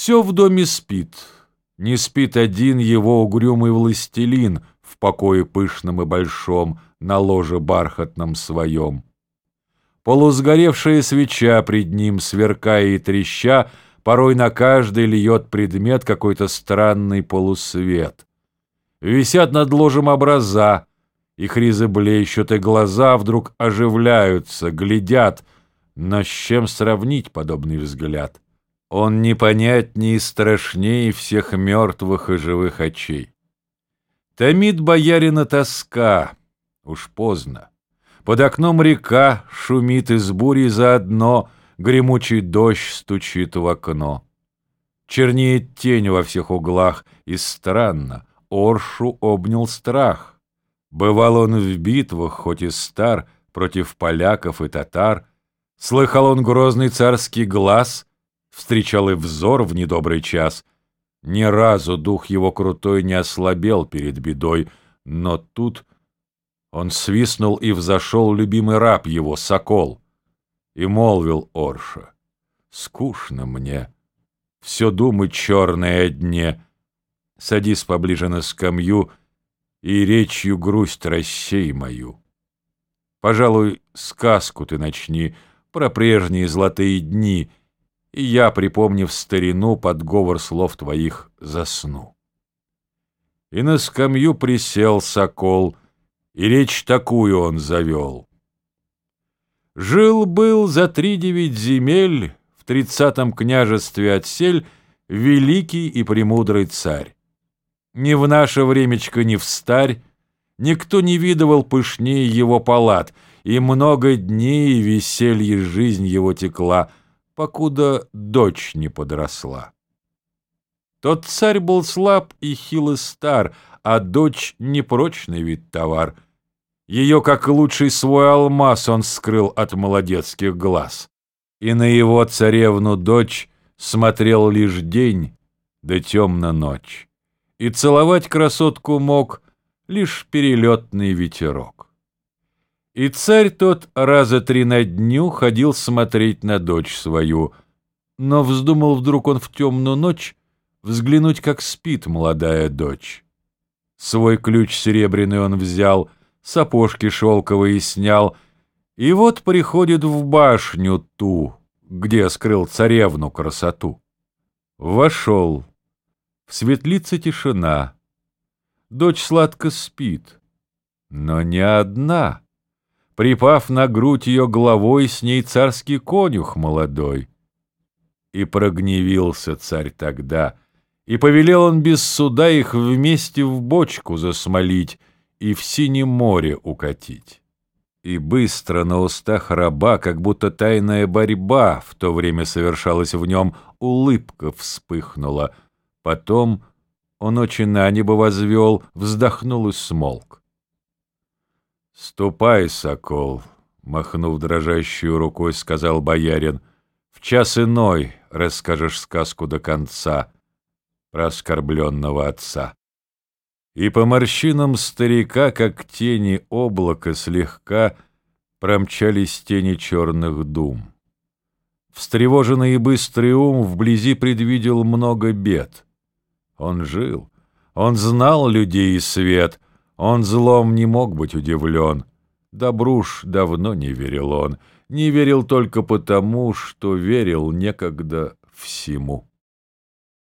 Все в доме спит. Не спит один его угрюмый властелин в покое пышном и большом, на ложе бархатном своем. Полусгоревшая свеча пред ним, сверкая и треща, порой на каждый льет предмет какой-то странный полусвет. Висят над ложем образа, их ризы блещут, и глаза вдруг оживляются, глядят, но с чем сравнить подобный взгляд? Он непонятнее и страшнее всех мертвых и живых очей. Томит боярина тоска, уж поздно. Под окном река шумит из бури заодно, Гремучий дождь стучит в окно. Чернеет тень во всех углах, и странно, Оршу обнял страх. Бывал он в битвах, хоть и стар, Против поляков и татар. Слыхал он грозный царский глаз, Встречал и взор в недобрый час. Ни разу дух его крутой не ослабел перед бедой, Но тут он свистнул и взошел любимый раб его, сокол. И молвил Орша, скучно мне, все думы черные о дне. Садись поближе на скамью и речью грусть рассей мою. Пожалуй, сказку ты начни про прежние золотые дни, и я, припомнив старину, под говор слов твоих засну. И на скамью присел сокол — и речь такую он завел. Жил-был за три девять земель в тридцатом княжестве отсель великий и премудрый царь. Ни в наше времечко, ни в старь никто не видывал пышнее его палат, и много дней веселье жизнь его текла, покуда дочь не подросла. Тот царь был слаб и хил и стар, а дочь — непрочный вид товар — ее, как лучший свой алмаз, он скрыл от молодецких глаз. И на его царевну дочь смотрел лишь день, да темна ночь. И целовать красотку мог лишь перелетный ветерок. И царь тот раза три на дню ходил смотреть на дочь свою, но вздумал вдруг он в темную ночь взглянуть, как спит молодая дочь. Свой ключ серебряный он взял — сапожки шелковые снял, и вот приходит в башню ту, где скрыл царевну красоту. Вошел. В светлице тишина. Дочь сладко спит, но не одна. Припав на грудь ее головой, с ней царский конюх молодой. И прогневился царь тогда, и повелел он без суда их вместе в бочку засмолить, и в синем море укатить. И быстро на устах раба, как будто тайная борьба в то время совершалась в нем, улыбка вспыхнула. Потом он очи на небо возвел, вздохнул и смолк. «Ступай, сокол!» — махнув дрожащую рукой, сказал боярин. «В час иной расскажешь сказку до конца про оскорбленного отца» и по морщинам старика, как тени облака слегка, промчались тени черных дум. Встревоженный и быстрый ум вблизи предвидел много бед. Он жил, он знал людей и свет, он злом не мог быть удивлен. Добруш давно не верил он, не верил только потому, что верил некогда всему.